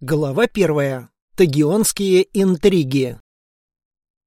Глава первая. Тагионские интриги.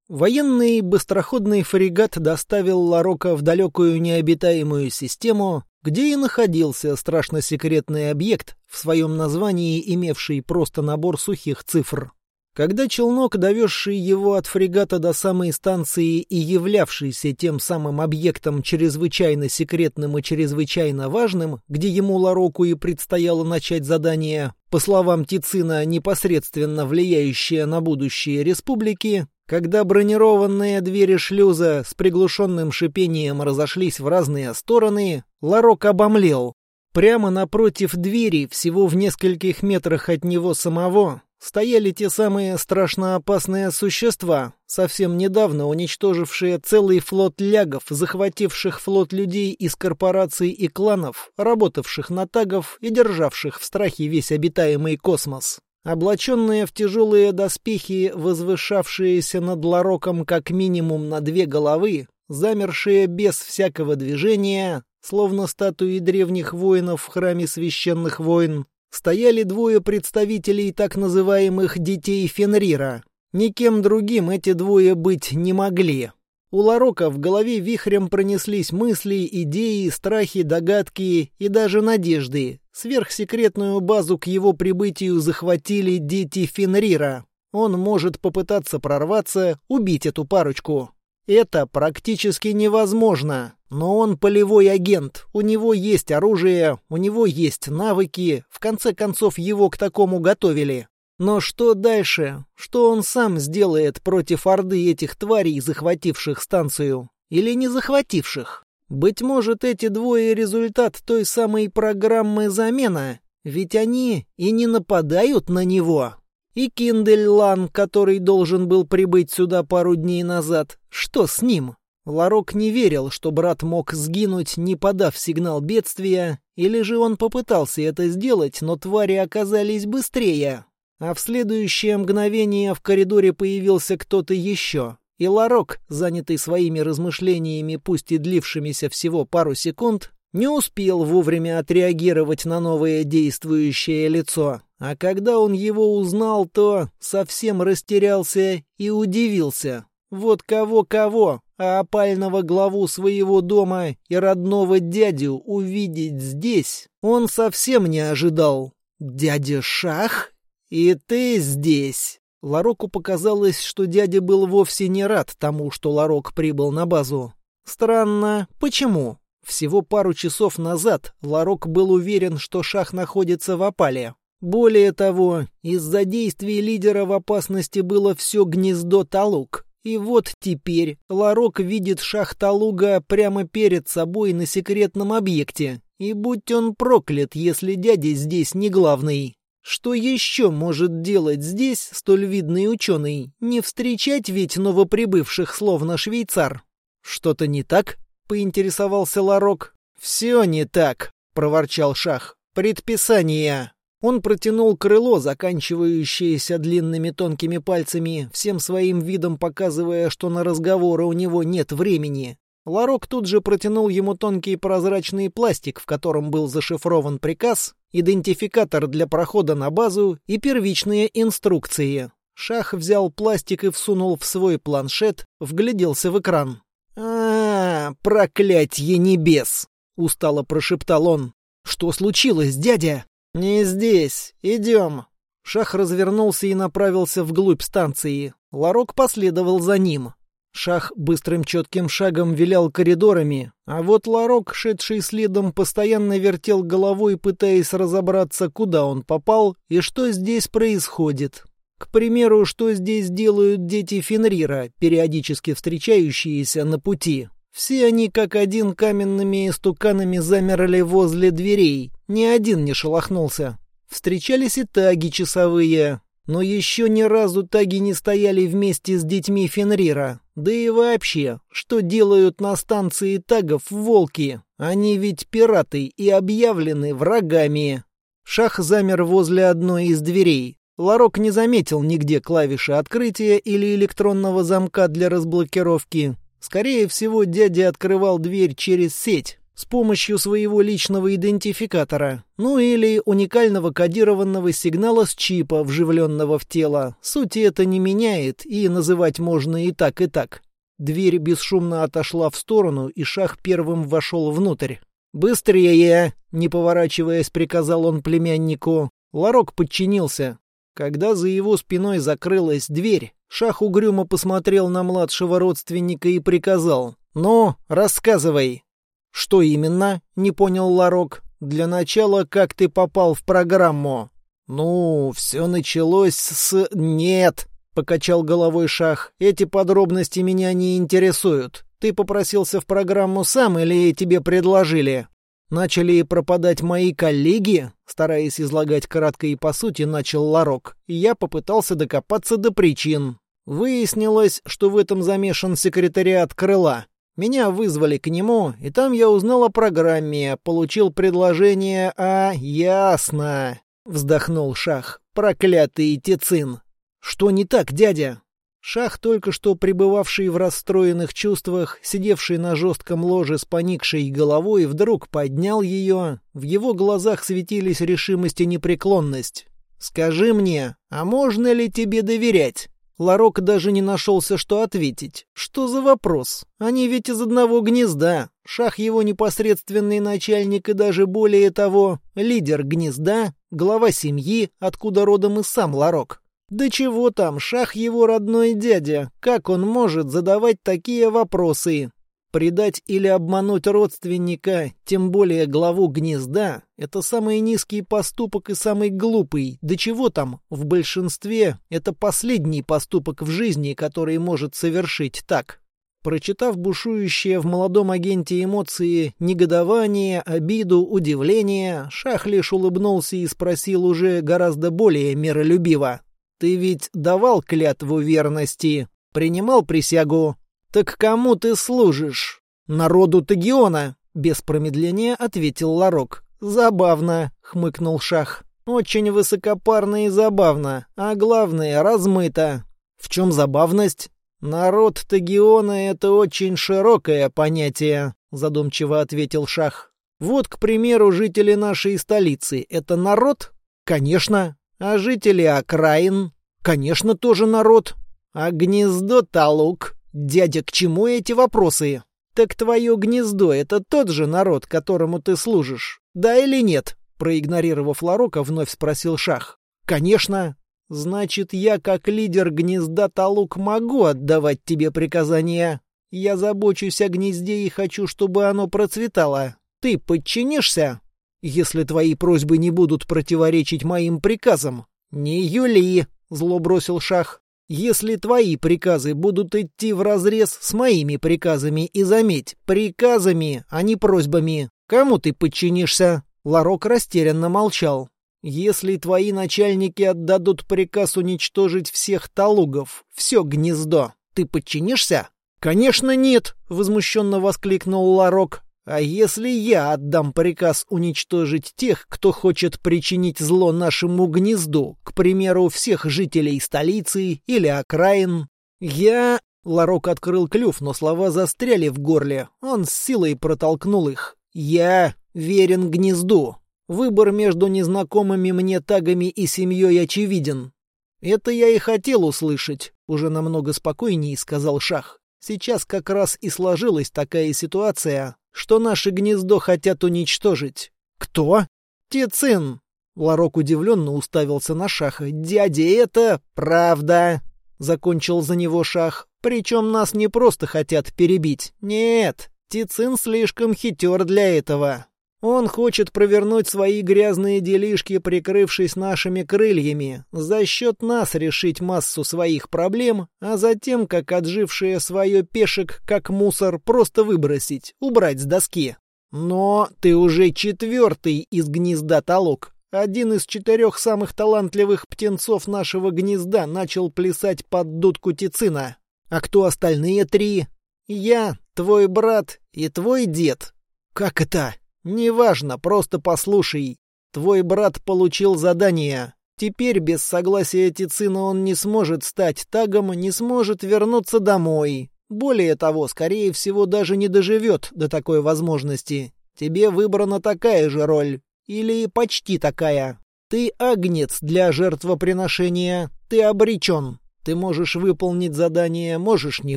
Военный быстроходный фрегат доставил Ларока в далекую необитаемую систему, где и находился страшно секретный объект, в своем названии имевший просто набор сухих цифр. Когда челнок, довезший его от фрегата до самой станции и являвшийся тем самым объектом чрезвычайно секретным и чрезвычайно важным, где ему Лароку и предстояло начать задание, по словам Тицина, непосредственно влияющее на будущее республики, когда бронированные двери шлюза с приглушенным шипением разошлись в разные стороны, Ларок обомлел. Прямо напротив двери, всего в нескольких метрах от него самого, стояли те самые страшно опасные существа, совсем недавно уничтожившие целый флот лягов, захвативших флот людей из корпораций и кланов, работавших на тагов и державших в страхе весь обитаемый космос. Облаченные в тяжелые доспехи, возвышавшиеся над Лароком как минимум на две головы, замершие без всякого движения, словно статуи древних воинов в храме священных войн, стояли двое представителей так называемых «детей Фенрира». Никем другим эти двое быть не могли. У Ларока в голове вихрем пронеслись мысли, идеи, страхи, догадки и даже надежды. Сверхсекретную базу к его прибытию захватили дети Фенрира. Он может попытаться прорваться, убить эту парочку. Это практически невозможно. Но он полевой агент, у него есть оружие, у него есть навыки, в конце концов его к такому готовили. Но что дальше? Что он сам сделает против орды этих тварей, захвативших станцию? Или не захвативших? Быть может, эти двое результат той самой программы замена, ведь они и не нападают на него. И Киндельлан, который должен был прибыть сюда пару дней назад, что с ним? Ларок не верил, что брат мог сгинуть, не подав сигнал бедствия, или же он попытался это сделать, но твари оказались быстрее. А в следующее мгновение в коридоре появился кто-то еще. И Ларок, занятый своими размышлениями, пусть и длившимися всего пару секунд, не успел вовремя отреагировать на новое действующее лицо. А когда он его узнал, то совсем растерялся и удивился. Вот кого-кого, а опального главу своего дома и родного дядю увидеть здесь он совсем не ожидал. «Дядя Шах? И ты здесь?» Лароку показалось, что дядя был вовсе не рад тому, что Ларок прибыл на базу. Странно. Почему? Всего пару часов назад Ларок был уверен, что Шах находится в опале. Более того, из-за действий лидера в опасности было все гнездо Талук. И вот теперь Ларок видит шахталуга прямо перед собой на секретном объекте. И будь он проклят, если дядя здесь не главный. Что еще может делать здесь столь видный ученый? Не встречать ведь новоприбывших словно швейцар. Что-то не так? Поинтересовался Ларок. Все не так, проворчал Шах. Предписание. Он протянул крыло, заканчивающееся длинными тонкими пальцами, всем своим видом показывая, что на разговоры у него нет времени. Ларок тут же протянул ему тонкий прозрачный пластик, в котором был зашифрован приказ, идентификатор для прохода на базу и первичные инструкции. Шах взял пластик и всунул в свой планшет, вгляделся в экран. а, -а, проклятье небес!» — устало прошептал он. «Что случилось, дядя?» «Не здесь. Идем». Шах развернулся и направился вглубь станции. Ларок последовал за ним. Шах быстрым четким шагом вилял коридорами, а вот Ларок, шедший следом, постоянно вертел головой, пытаясь разобраться, куда он попал и что здесь происходит. К примеру, что здесь делают дети Фенрира, периодически встречающиеся на пути. Все они как один каменными истуканами замерли возле дверей, ни один не шелохнулся. Встречались и таги часовые, но еще ни разу таги не стояли вместе с детьми Фенрира. Да и вообще, что делают на станции тагов волки? Они ведь пираты и объявлены врагами. Шах замер возле одной из дверей. Ларок не заметил нигде клавиши открытия или электронного замка для разблокировки. Скорее всего, дядя открывал дверь через сеть. С помощью своего личного идентификатора, ну или уникального кодированного сигнала с чипа, вживленного в тело. Сути это не меняет, и называть можно и так, и так. Дверь бесшумно отошла в сторону, и Шах первым вошел внутрь. «Быстрее!» — не поворачиваясь, приказал он племяннику. Ларок подчинился. Когда за его спиной закрылась дверь, Шах угрюмо посмотрел на младшего родственника и приказал. «Ну, рассказывай». «Что именно?» — не понял Ларок. «Для начала, как ты попал в программу?» «Ну, все началось с... Нет!» — покачал головой Шах. «Эти подробности меня не интересуют. Ты попросился в программу сам или тебе предложили?» «Начали пропадать мои коллеги?» Стараясь излагать кратко и по сути, начал Ларок. Я попытался докопаться до причин. Выяснилось, что в этом замешан секретариат крыла. Меня вызвали к нему, и там я узнал о программе, получил предложение, а... Ясно. Вздохнул Шах. Проклятый Тицин. «Что не так, дядя?» Шах, только что пребывавший в расстроенных чувствах, сидевший на жестком ложе с поникшей головой, вдруг поднял ее. В его глазах светились решимость и непреклонность. «Скажи мне, а можно ли тебе доверять?» Ларок даже не нашелся, что ответить. Что за вопрос? Они ведь из одного гнезда. Шах его непосредственный начальник и даже более того, лидер гнезда, глава семьи, откуда родом и сам Ларок. Да чего там, Шах его родной дядя, как он может задавать такие вопросы? Предать или обмануть родственника, тем более главу гнезда, это самый низкий поступок и самый глупый. Да чего там, в большинстве это последний поступок в жизни, который может совершить так. Прочитав бушующие в молодом агенте эмоции негодование, обиду, удивление, Шах лишь улыбнулся и спросил уже гораздо более миролюбиво. Ты ведь давал клятву верности, принимал присягу. Так кому ты служишь? Народу Тагиона, без промедления ответил Ларок. Забавно, хмыкнул Шах. Очень высокопарно и забавно, а главное, размыто. В чем забавность? Народ Тагиона — это очень широкое понятие, задумчиво ответил Шах. Вот, к примеру, жители нашей столицы — это народ? Конечно. А жители окраин? Конечно, тоже народ. А гнездо Талук? Дядя, к чему эти вопросы? Так твое гнездо — это тот же народ, которому ты служишь. Да или нет? Проигнорировав Ларока, вновь спросил Шах. Конечно. Значит, я, как лидер гнезда Талук, могу отдавать тебе приказания. Я забочусь о гнезде и хочу, чтобы оно процветало. Ты подчинишься? если твои просьбы не будут противоречить моим приказам. Не Юли, зло бросил Шах. Если твои приказы будут идти вразрез с моими приказами, и заметь, приказами, а не просьбами, кому ты подчинишься? Ларок растерянно молчал. Если твои начальники отдадут приказ уничтожить всех талугов, все гнездо, ты подчинишься? Конечно, нет, возмущенно воскликнул Ларок. А если я отдам приказ уничтожить тех, кто хочет причинить зло нашему гнезду, к примеру, всех жителей столицы или окраин? Я... Ларок открыл клюв, но слова застряли в горле. Он с силой протолкнул их. «Я верен гнезду. Выбор между незнакомыми мне тагами и семьей очевиден». «Это я и хотел услышать», — уже намного спокойнее сказал Шах. «Сейчас как раз и сложилась такая ситуация, что наше гнездо хотят уничтожить. Кто? Тицин. Ларок удивленно уставился на Шаха. «Дядя, это правда!» — закончил за него Шах. «Причем нас не просто хотят перебить. Нет, Тицин слишком хитер для этого. Он хочет провернуть свои грязные делишки, прикрывшись нашими крыльями, за счет нас решить массу своих проблем, а затем, как отжившие свое пешек, как мусор, просто выбросить, убрать с доски. Но ты уже четвертый из гнезда толок. Один из четырех самых талантливых птенцов нашего гнезда начал плясать под дудку Тицина. А кто остальные три? Я, твой брат и твой дед. Как это? «Неважно, просто послушай. Твой брат получил задание. Теперь без согласия Тицина он не сможет стать тагом, не сможет вернуться домой. Более того, скорее всего, даже не доживет до такой возможности. Тебе выбрана такая же роль. Или почти такая. Ты агнец для жертвоприношения. Ты обречен. Ты можешь выполнить задание, можешь не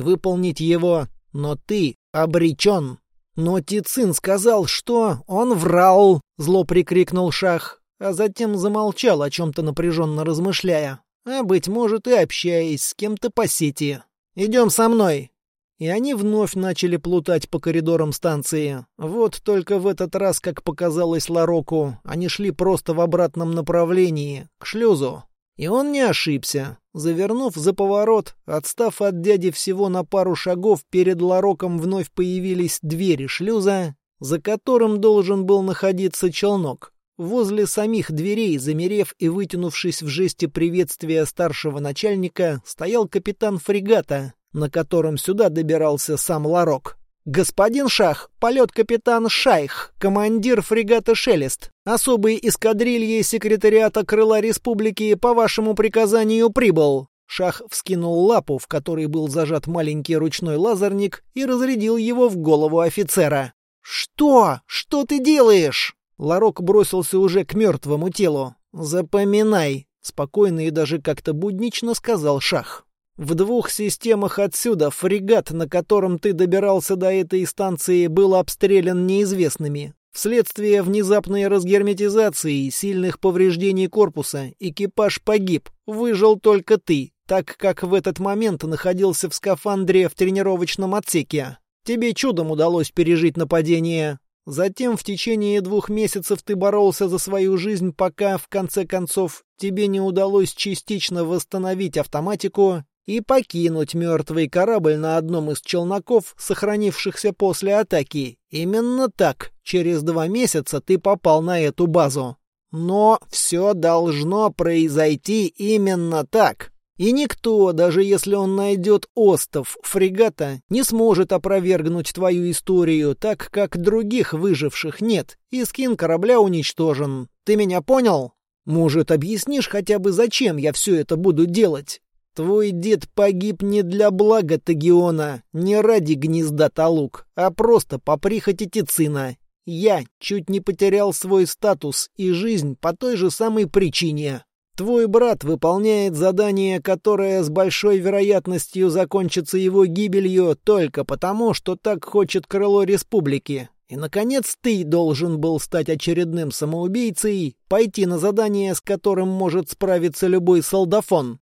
выполнить его, но ты обречен. Но Тицин сказал, что он врал, зло прикрикнул Шах, а затем замолчал, о чем-то напряженно размышляя, а, быть может, и общаясь с кем-то по сети. «Идем со мной!» И они вновь начали плутать по коридорам станции. Вот только в этот раз, как показалось Лароку, они шли просто в обратном направлении, к шлюзу. И он не ошибся. Завернув за поворот, отстав от дяди всего на пару шагов, перед Лароком вновь появились двери шлюза, за которым должен был находиться челнок. Возле самих дверей, замерев и вытянувшись в жесте приветствия старшего начальника, стоял капитан фрегата, на котором сюда добирался сам Ларок. «Господин Шах, полет-капитан Шайх, командир фрегата «Шелест», особый эскадрильи секретариата Крыла Республики по вашему приказанию прибыл». Шах вскинул лапу, в которой был зажат маленький ручной лазерник, и разрядил его в голову офицера. «Что? Что ты делаешь?» Ларок бросился уже к мертвому телу. «Запоминай», — спокойно и даже как-то буднично сказал Шах. В двух системах отсюда фрегат, на котором ты добирался до этой станции, был обстрелян неизвестными. Вследствие внезапной разгерметизации и сильных повреждений корпуса экипаж погиб, выжил только ты, так как в этот момент находился в скафандре в тренировочном отсеке. Тебе чудом удалось пережить нападение. Затем в течение двух месяцев ты боролся за свою жизнь, пока, в конце концов, тебе не удалось частично восстановить автоматику и покинуть мертвый корабль на одном из челноков, сохранившихся после атаки. Именно так, через два месяца ты попал на эту базу. Но все должно произойти именно так. И никто, даже если он найдет остов фрегата, не сможет опровергнуть твою историю, так как других выживших нет, и скин корабля уничтожен. Ты меня понял? Может, объяснишь хотя бы, зачем я все это буду делать? Твой дед погиб не для блага Тагиона, не ради гнезда Талук, а просто по прихоти Тицина. Я чуть не потерял свой статус и жизнь по той же самой причине. Твой брат выполняет задание, которое с большой вероятностью закончится его гибелью только потому, что так хочет крыло республики. И, наконец, ты должен был стать очередным самоубийцей, пойти на задание, с которым может справиться любой солдафон.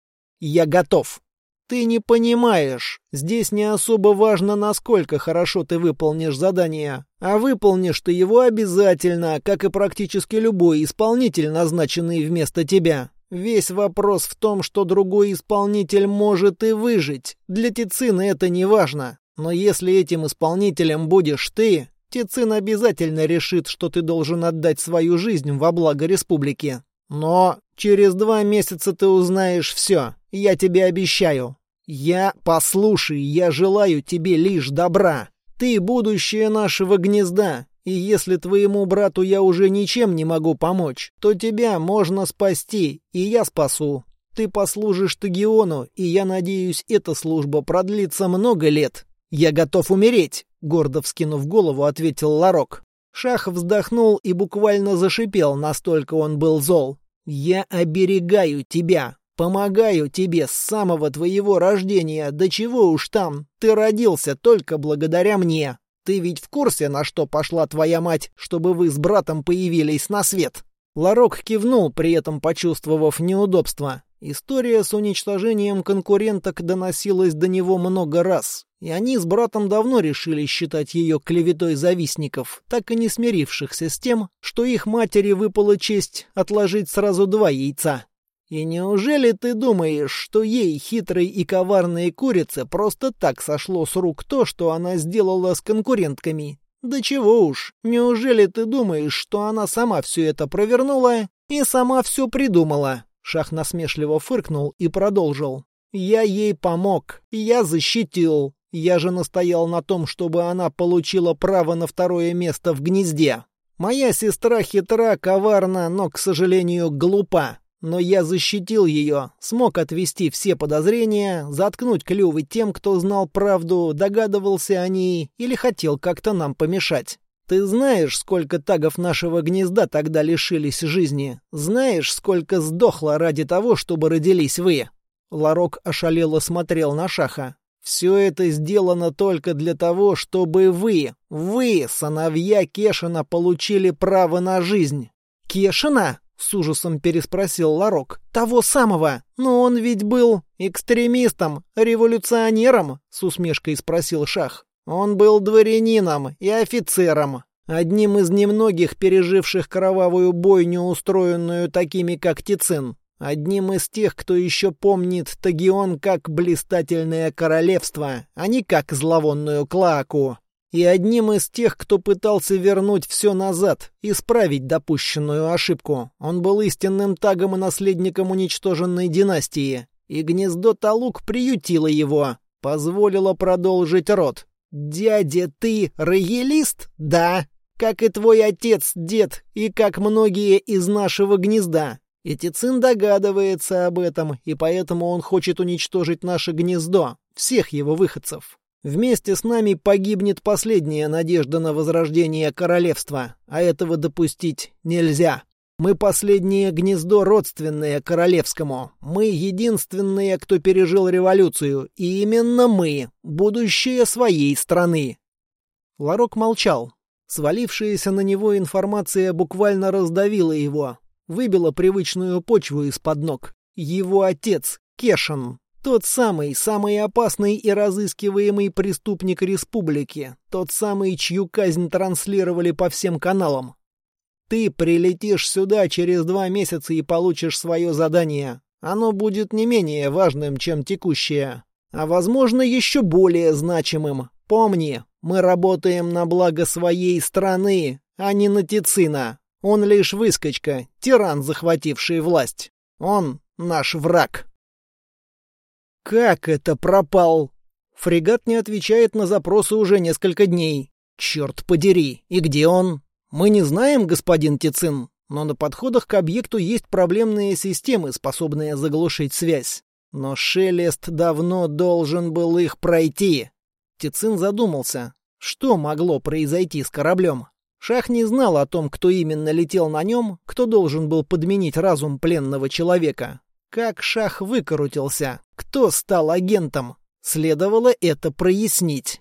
Я готов. Ты не понимаешь. Здесь не особо важно, насколько хорошо ты выполнишь задание. А выполнишь ты его обязательно, как и практически любой исполнитель, назначенный вместо тебя. Весь вопрос в том, что другой исполнитель может и выжить. Для Тицина это не важно. Но если этим исполнителем будешь ты, Тицин обязательно решит, что ты должен отдать свою жизнь во благо республики. Но через два месяца ты узнаешь все. Я тебе обещаю. Я, послушай, я желаю тебе лишь добра. Ты будущее нашего гнезда, и если твоему брату я уже ничем не могу помочь, то тебя можно спасти, и я спасу. Ты послужишь Тагиону, и я надеюсь, эта служба продлится много лет. Я готов умереть, гордо вскинув голову, ответил Ларок. Шах вздохнул и буквально зашипел, настолько он был зол. «Я оберегаю тебя, помогаю тебе с самого твоего рождения, до чего уж там, ты родился только благодаря мне. Ты ведь в курсе, на что пошла твоя мать, чтобы вы с братом появились на свет?» Ларок кивнул, при этом почувствовав неудобство. История с уничтожением конкуренток доносилась до него много раз, и они с братом давно решили считать ее клеветой завистников, так и не смирившихся с тем, что их матери выпала честь отложить сразу два яйца. И неужели ты думаешь, что ей, хитрой и коварной курице, просто так сошло с рук то, что она сделала с конкурентками? Да чего уж, неужели ты думаешь, что она сама все это провернула и сама все придумала? Шах насмешливо фыркнул и продолжил. «Я ей помог, я защитил. Я же настоял на том, чтобы она получила право на второе место в гнезде. Моя сестра хитра, коварна, но, к сожалению, глупа. Но я защитил ее, смог отвести все подозрения, заткнуть клювы тем, кто знал правду, догадывался о ней или хотел как-то нам помешать. Ты знаешь, сколько тагов нашего гнезда тогда лишились жизни? Знаешь, сколько сдохло ради того, чтобы родились вы?» Ларок ошалело смотрел на Шаха. «Все это сделано только для того, чтобы вы, вы, сыновья Кешина, получили право на жизнь». «Кешина?» — с ужасом переспросил Ларок. «Того самого! Но он ведь был экстремистом, революционером?» — с усмешкой спросил Шах. Он был дворянином и офицером, одним из немногих переживших кровавую бойню, устроенную такими, как Тицин. Одним из тех, кто еще помнит Тагион как блистательное королевство, а не как зловонную Клаку. И одним из тех, кто пытался вернуть все назад, исправить допущенную ошибку. Он был истинным тагом и наследником уничтоженной династии. И гнездо Талук приютило его, позволило продолжить род. «Дядя, ты роялист?» «Да. Как и твой отец, дед, и как многие из нашего гнезда. Этицин догадывается об этом, и поэтому он хочет уничтожить наше гнездо, всех его выходцев. Вместе с нами погибнет последняя надежда на возрождение королевства, а этого допустить нельзя». Мы последнее гнездо родственное королевскому. Мы единственные, кто пережил революцию. И именно мы — будущее своей страны. Ларок молчал. Свалившаяся на него информация буквально раздавила его. Выбила привычную почву из-под ног. Его отец, Кешин. Тот самый, самый опасный и разыскиваемый преступник республики. Тот самый, чью казнь транслировали по всем каналам. Ты прилетишь сюда через два месяца и получишь свое задание. Оно будет не менее важным, чем текущее. А, возможно, еще более значимым. Помни, мы работаем на благо своей страны, а не на Тицина. Он лишь выскочка, тиран, захвативший власть. Он наш враг. Как это пропал? Фрегат не отвечает на запросы уже несколько дней. Черт подери, и где он? Мы не знаем, господин Тицин, но на подходах к объекту есть проблемные системы, способные заглушить связь. Но Шелест давно должен был их пройти. Тицин задумался, что могло произойти с кораблем. Шах не знал о том, кто именно летел на нем, кто должен был подменить разум пленного человека. Как Шах выкрутился, кто стал агентом, следовало это прояснить.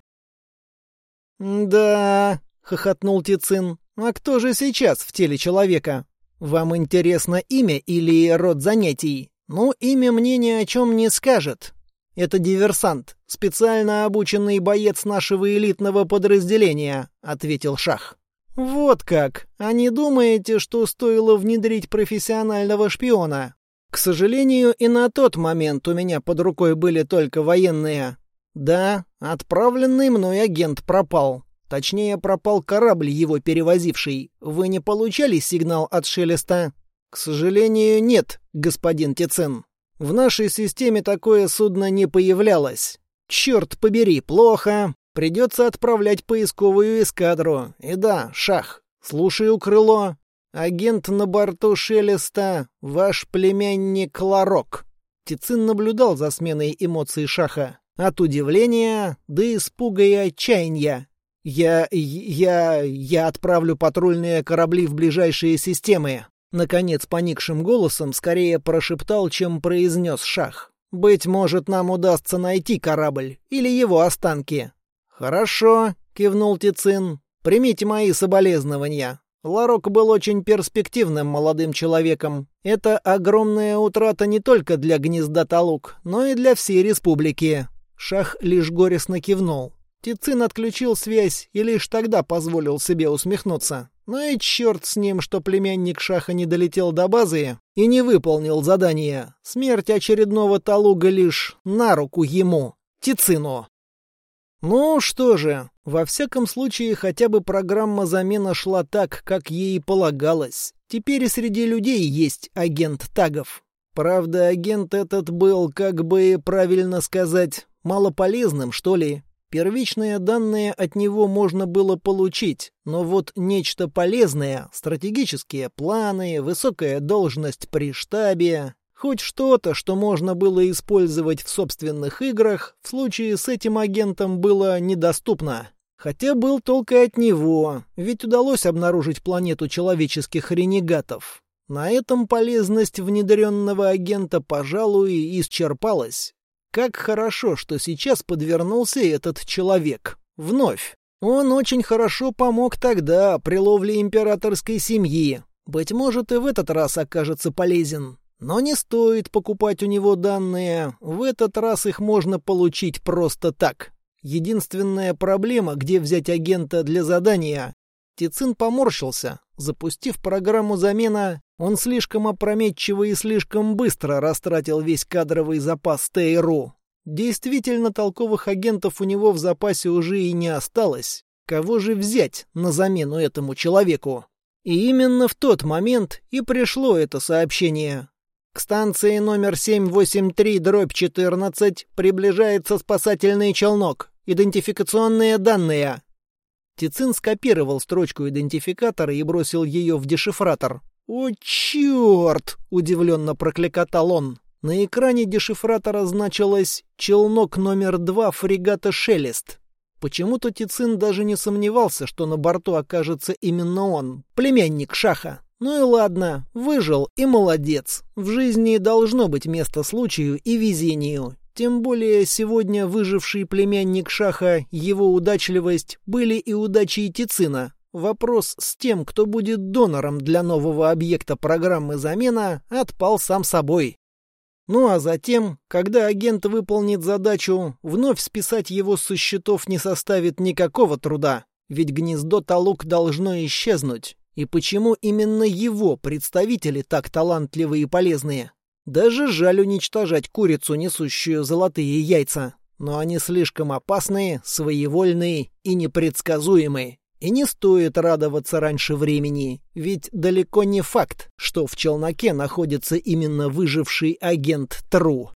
«Да», — хохотнул Тицин, а кто же сейчас в теле человека? Вам интересно имя или род занятий? Ну, имя мне ни о чем не скажет. Это диверсант, специально обученный боец нашего элитного подразделения, ответил Шах. Вот как. А не думаете, что стоило внедрить профессионального шпиона? К сожалению, и на тот момент у меня под рукой были только военные. Да, отправленный мной агент пропал. Точнее, пропал корабль, его перевозивший. Вы не получали сигнал от Шелеста? К сожалению, нет, господин Тицин. В нашей системе такое судно не появлялось. Черт побери, плохо. Придется отправлять поисковую эскадру. И да, шах. Слушаю крыло. Агент на борту Шелеста, ваш племянник Ларок. Тицин наблюдал за сменой эмоций шаха. От удивления до испуга и отчаяния. «Я... я... я отправлю патрульные корабли в ближайшие системы», Наконец, поникшим голосом скорее прошептал, чем произнес шах. «Быть может, нам удастся найти корабль или его останки». «Хорошо», — кивнул Тицин. «Примите мои соболезнования. Ларок был очень перспективным молодым человеком. Это огромная утрата не только для гнезда Талук, но и для всей республики». Шах лишь горестно кивнул. Тицин отключил связь и лишь тогда позволил себе усмехнуться. Ну и черт с ним, что племянник Шаха не долетел до базы и не выполнил задание. Смерть очередного Талуга лишь на руку ему, Тицину. Ну что же, во всяком случае, хотя бы программа замена шла так, как ей полагалось. Теперь и среди людей есть агент тагов. Правда, агент этот был, как бы правильно сказать, малополезным, что ли. Первичные данные от него можно было получить, но вот нечто полезное, стратегические планы, высокая должность при штабе, хоть что-то, что можно было использовать в собственных играх, в случае с этим агентом было недоступно. Хотя был толк и от него, ведь удалось обнаружить планету человеческих ренегатов. На этом полезность внедренного агента, пожалуй, исчерпалась. Как хорошо, что сейчас подвернулся этот человек. Вновь. Он очень хорошо помог тогда при ловле императорской семьи. Быть может, и в этот раз окажется полезен. Но не стоит покупать у него данные. В этот раз их можно получить просто так. Единственная проблема, где взять агента для задания. Тицин поморщился. Запустив программу замена, он слишком опрометчиво и слишком быстро растратил весь кадровый запас ТРУ. Действительно, толковых агентов у него в запасе уже и не осталось. Кого же взять на замену этому человеку? И именно в тот момент и пришло это сообщение. К станции номер 783-14 приближается спасательный челнок. Идентификационные данные. Тицин скопировал строчку идентификатора и бросил ее в дешифратор. «О, черт!» — удивленно прокликотал он. На экране дешифратора значилось «Челнок номер два фрегата «Шелест». Почему-то Тицин даже не сомневался, что на борту окажется именно он, племянник Шаха. Ну и ладно, выжил и молодец. В жизни должно быть место случаю и везению. Тем более сегодня выживший племянник Шаха, его удачливость были и удачи Тицина. Вопрос с тем, кто будет донором для нового объекта программы замена, отпал сам собой. Ну а затем, когда агент выполнит задачу, вновь списать его со счетов не составит никакого труда, ведь гнездо Талук должно исчезнуть. И почему именно его представители так талантливые и полезные? Даже жаль уничтожать курицу, несущую золотые яйца. Но они слишком опасные, своевольные и непредсказуемые. И не стоит радоваться раньше времени, ведь далеко не факт, что в челноке находится именно выживший агент Тру.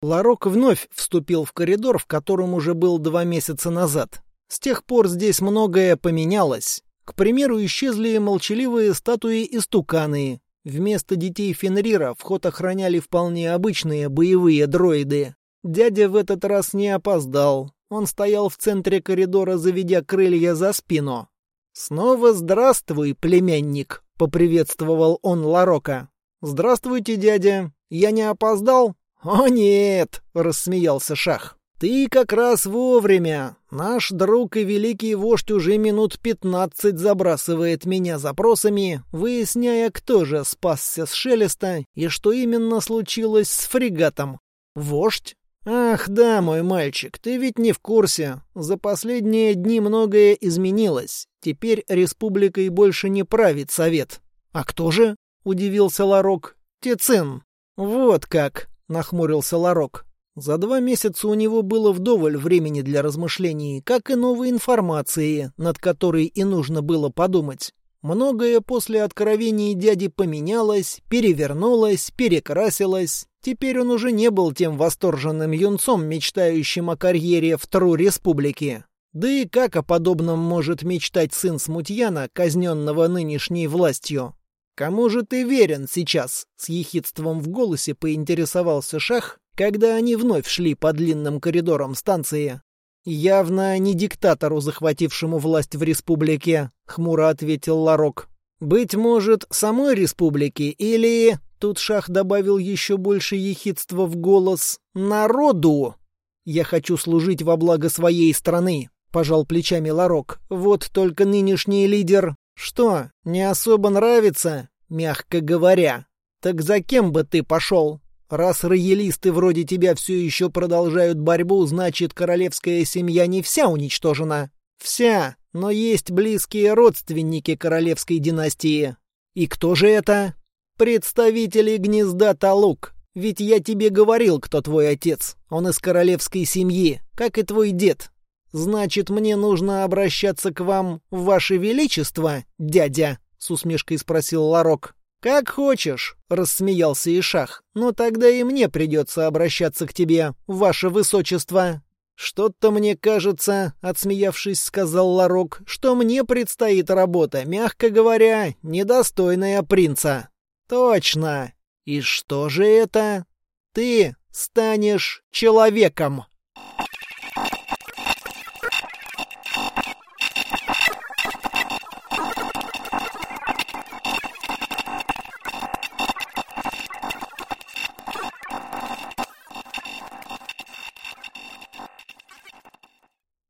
Ларок вновь вступил в коридор, в котором уже был два месяца назад. С тех пор здесь многое поменялось. К примеру, исчезли молчаливые статуи истуканы, Вместо детей Фенрира вход охраняли вполне обычные боевые дроиды. Дядя в этот раз не опоздал. Он стоял в центре коридора, заведя крылья за спину. «Снова здравствуй, племянник!» — поприветствовал он Ларока. «Здравствуйте, дядя! Я не опоздал?» «О нет!» — рассмеялся Шах. «Ты как раз вовремя. Наш друг и великий вождь уже минут пятнадцать забрасывает меня запросами, выясняя, кто же спасся с Шелеста и что именно случилось с фрегатом. Вождь? Ах да, мой мальчик, ты ведь не в курсе. За последние дни многое изменилось. Теперь республикой больше не правит совет. А кто же? Удивился Ларок. Тицин. Вот как, нахмурился Ларок. За два месяца у него было вдоволь времени для размышлений, как и новой информации, над которой и нужно было подумать. Многое после откровений дяди поменялось, перевернулось, перекрасилось. Теперь он уже не был тем восторженным юнцом, мечтающим о карьере в Тру Республике. Да и как о подобном может мечтать сын Смутьяна, казненного нынешней властью? «Кому же ты верен сейчас?» — с ехидством в голосе поинтересовался Шах, когда они вновь шли по длинным коридорам станции. «Явно не диктатору, захватившему власть в республике», — хмуро ответил Ларок. «Быть может, самой республике или...» Тут Шах добавил еще больше ехидства в голос. «Народу!» «Я хочу служить во благо своей страны», — пожал плечами Ларок. «Вот только нынешний лидер...» «Что, не особо нравится?» «Мягко говоря». «Так за кем бы ты пошел?» Раз роялисты вроде тебя все еще продолжают борьбу, значит, королевская семья не вся уничтожена. Вся, но есть близкие родственники королевской династии. И кто же это? Представители гнезда Талук. Ведь я тебе говорил, кто твой отец. Он из королевской семьи, как и твой дед. Значит, мне нужно обращаться к вам, ваше величество, дядя? С усмешкой спросил Ларок. «Как хочешь», — рассмеялся Ишах, — «но тогда и мне придется обращаться к тебе, ваше высочество». «Что-то мне кажется», — отсмеявшись, сказал Ларок, — «что мне предстоит работа, мягко говоря, недостойная принца». «Точно. И что же это? Ты станешь человеком».